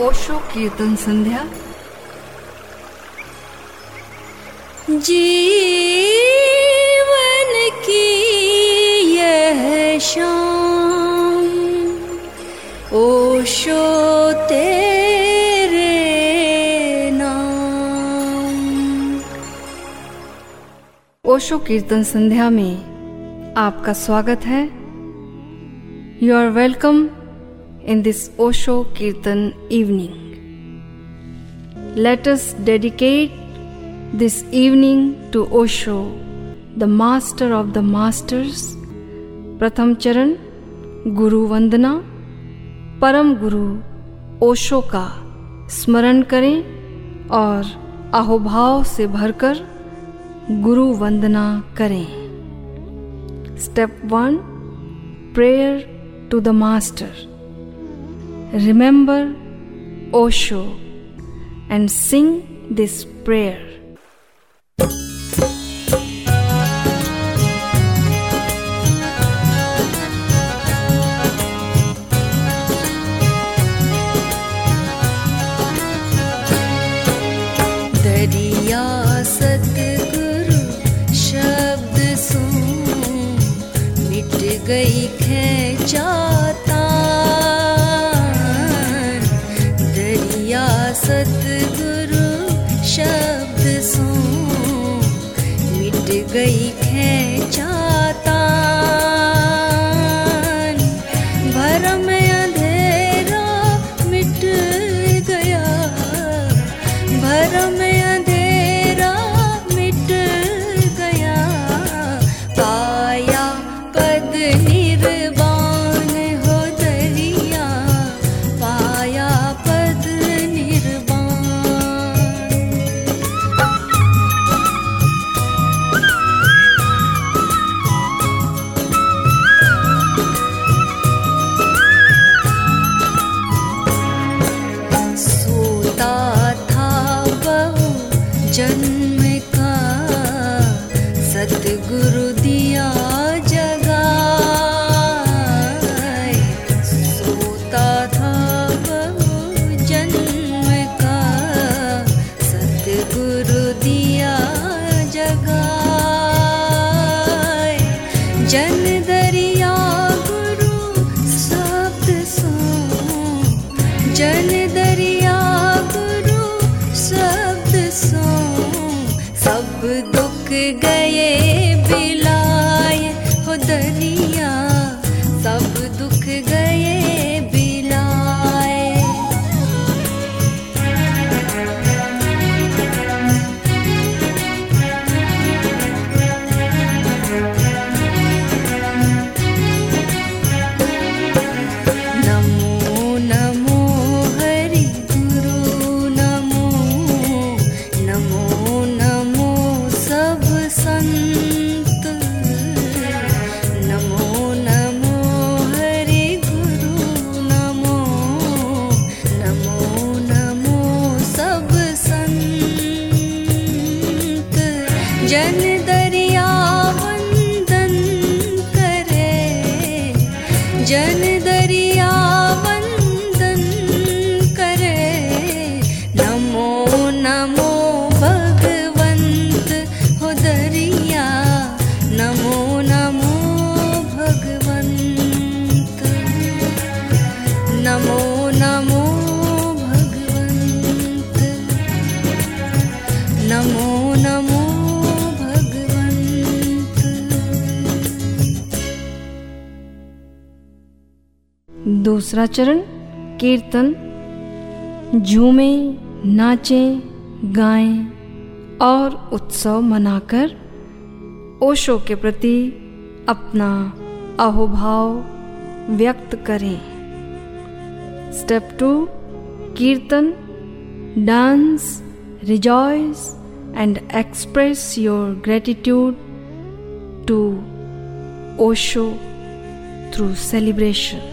ओशो कीर्तन संध्या। जीवन की यह शाम ओशो तेरे नाम। ओशो कीर्तन संध्या में आपका स्वागत है। You are welcome in this Osho kirtan evening let us dedicate this evening to Osho, the master of the masters. प्रथम चरण गुरु वंदना परम गुरु ओशो का स्मरण करें और अहोभाव से भरकर गुरु वंदना करें step one prayer to the master remember Osho and sing this prayer 真。दूसरा चरण, कीर्तन। झूमें, नाचें, गाएँ और उत्सव मनाकर ओशो के प्रति अपना अहोभाव व्यक्त करें। Step two, kirtan. Dance, rejoice and express your gratitude to Osho through celebration ो।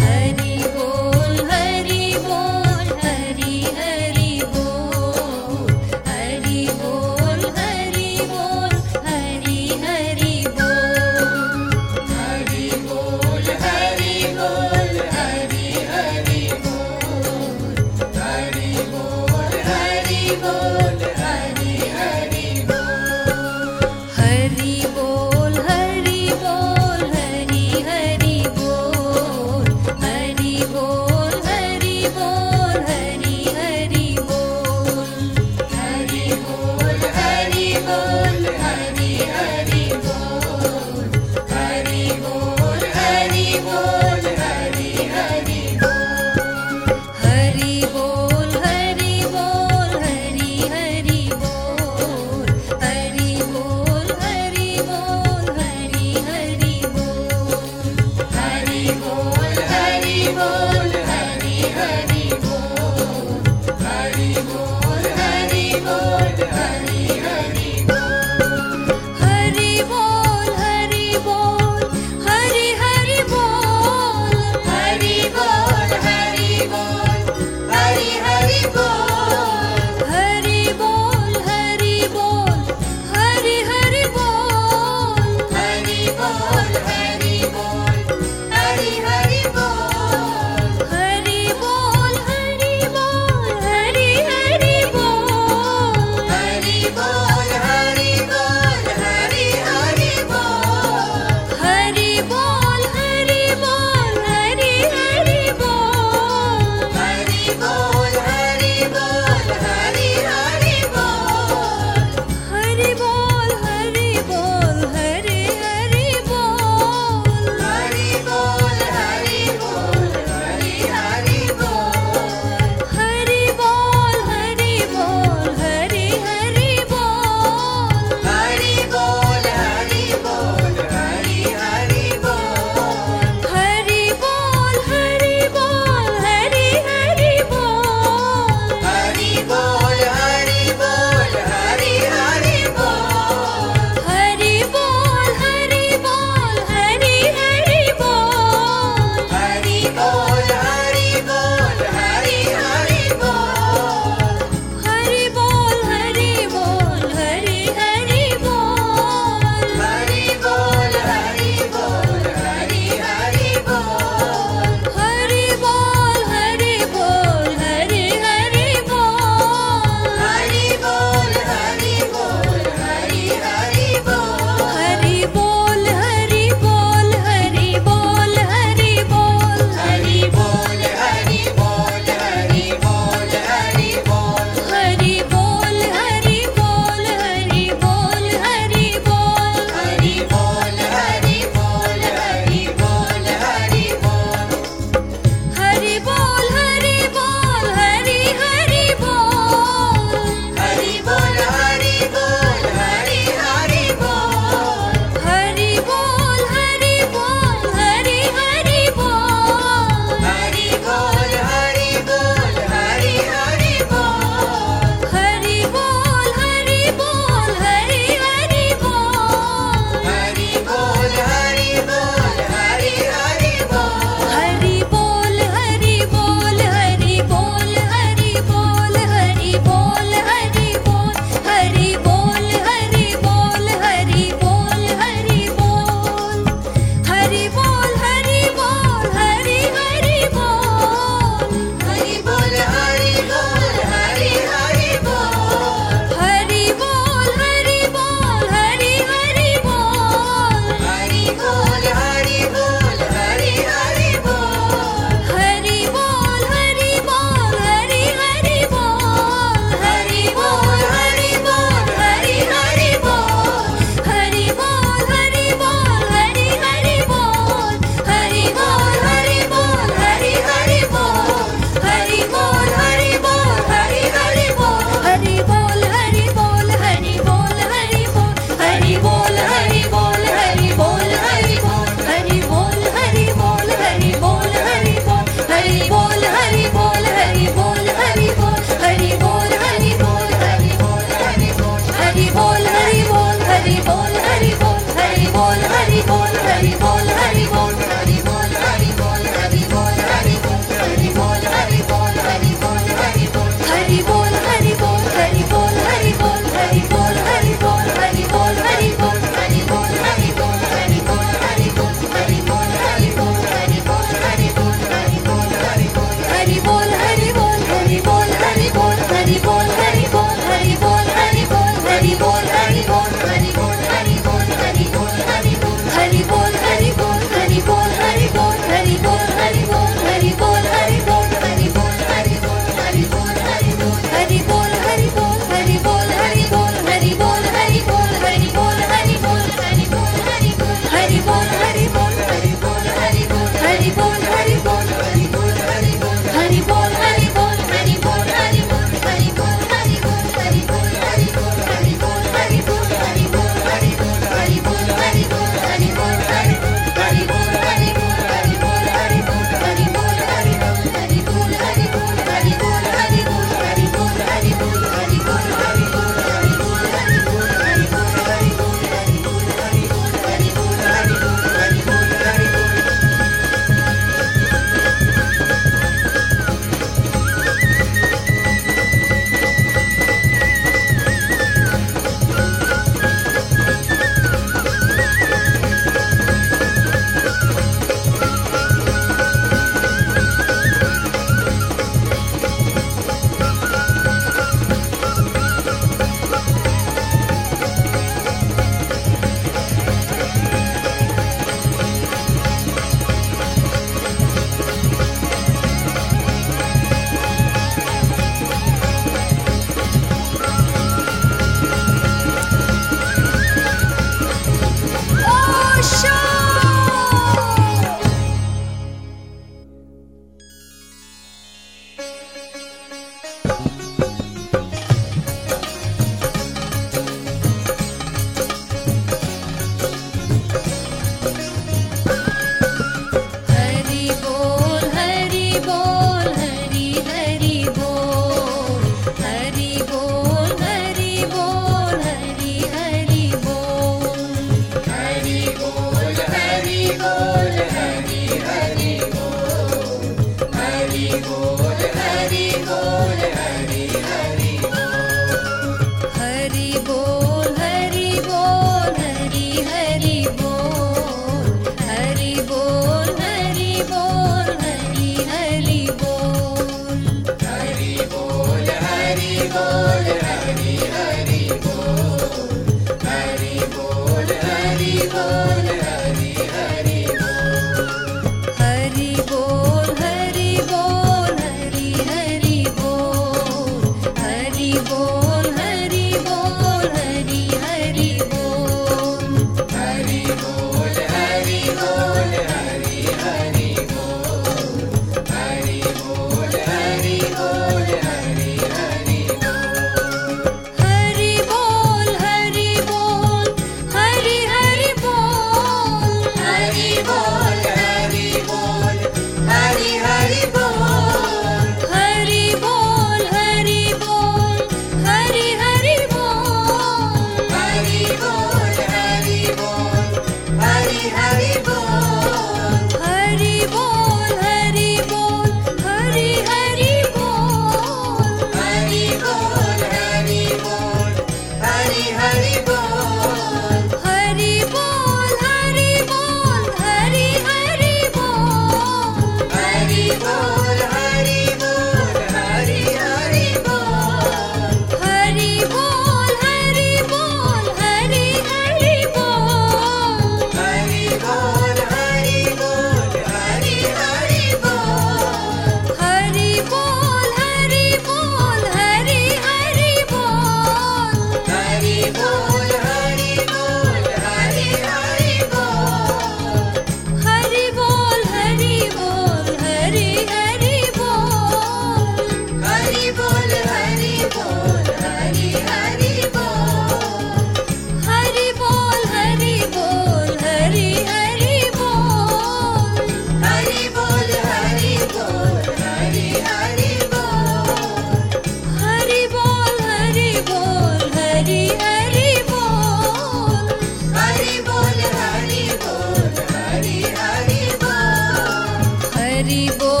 हरि बोल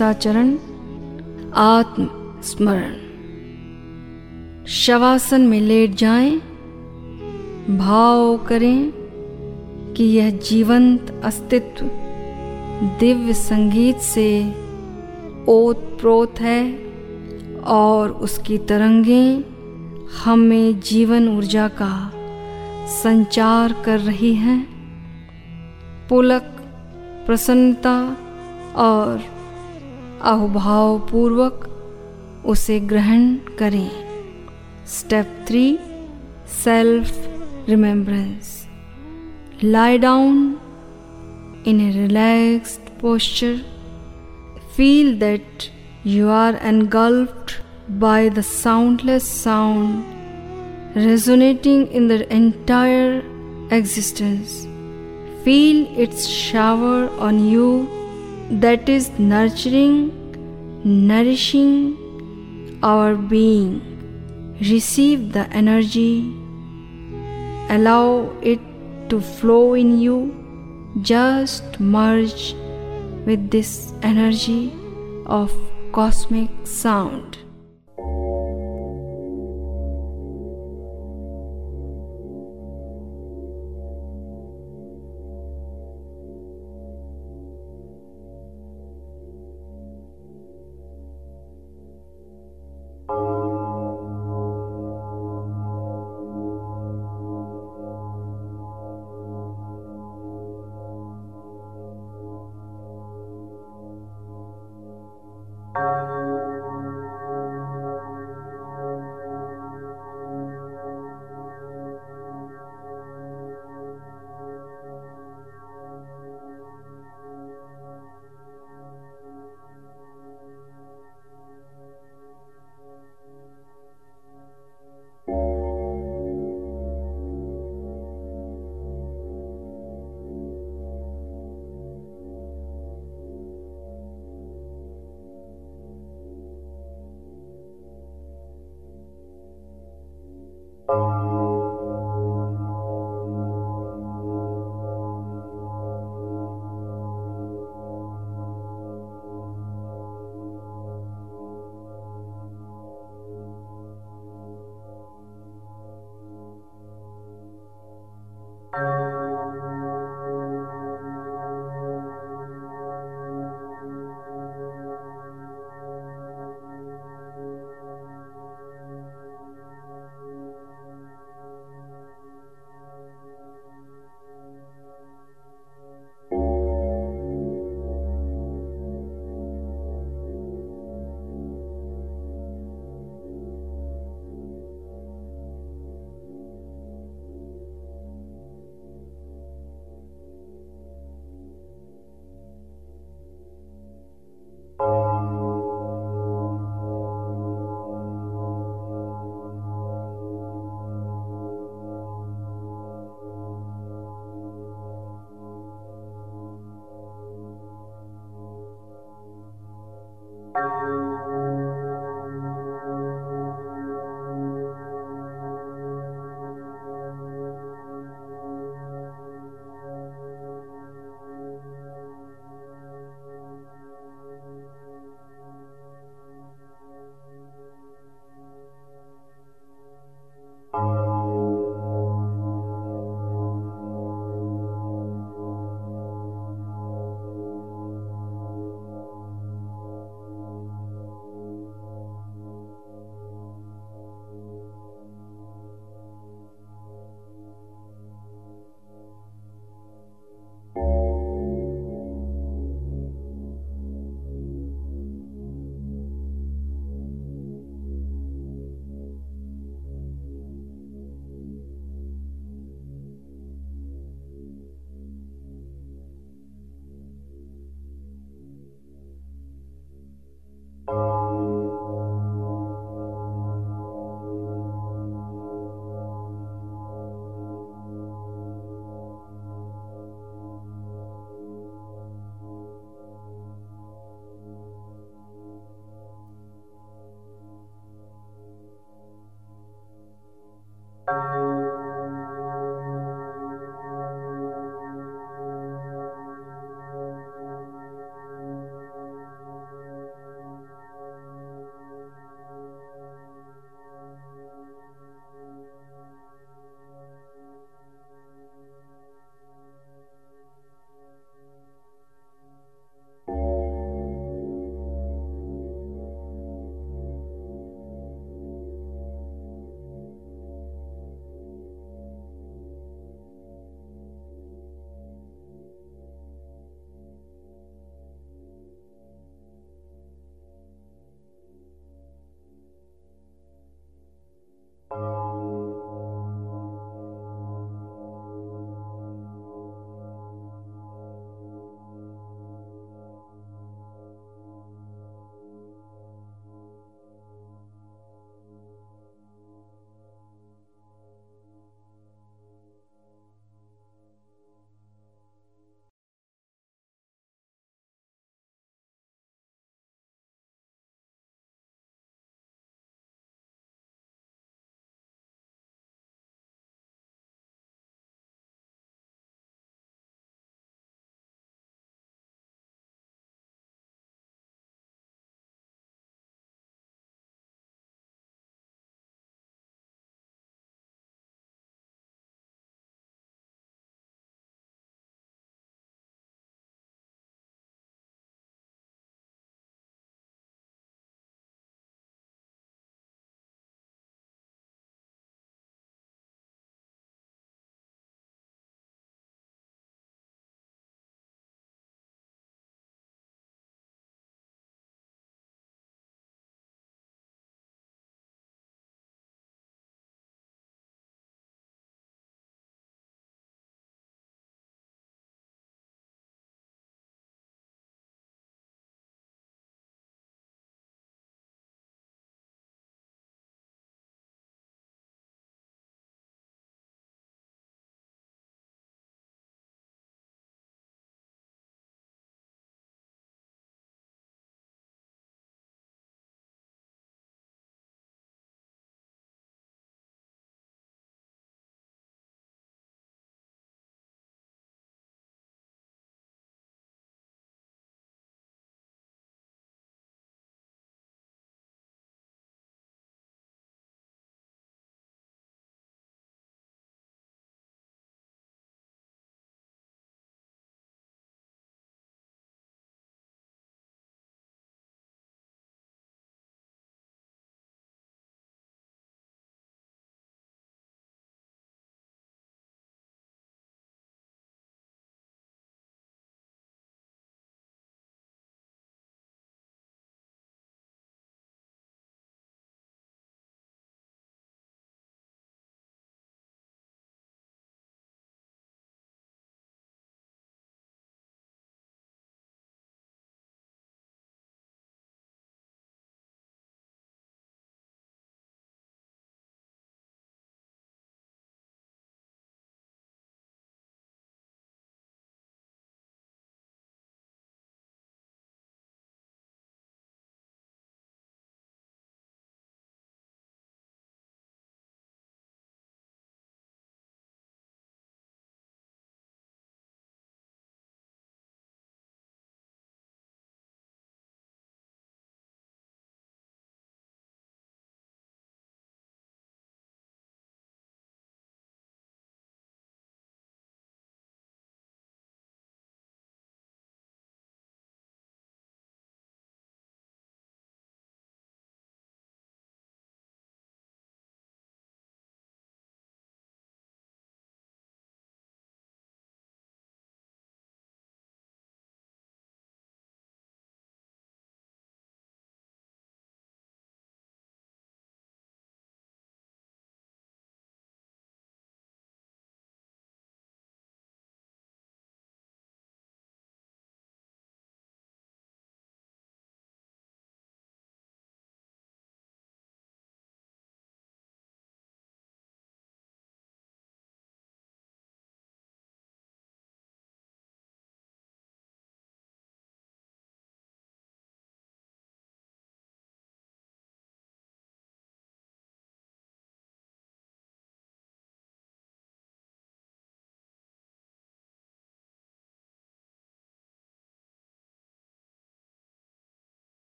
तीसरा चरण आत्म स्मरण शवासन में लेट जाएँ, भाव करें कि यह जीवंत अस्तित्व दिव्य संगीत से ओत प्रोत है और उसकी तरंगें हमें जीवन ऊर्जा का संचार कर रही हैं। पुलक प्रसन्नता और अहुभाव पूर्वक उसे ग्रहण करें। Step three self remembrance lie down in a relaxed posture feel that you are engulfed by the soundless sound resonating in the entire existence feel it's shower on you that is nurturing, nourishing our being. Receive the energy, allow it to flow in you. Just merge with this energy of cosmic sound.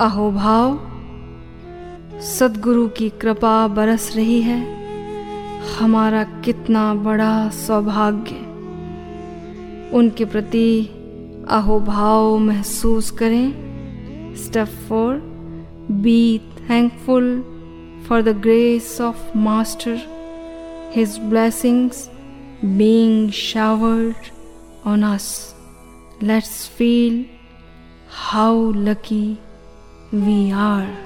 अहोभाव, सदगुरु की कृपा बरस रही है। हमारा कितना बड़ा सौभाग्य। उनके प्रति अहोभाव महसूस करें। Step four be thankful for the grace of master his blessings being showered on us. Let's feel how lucky we are.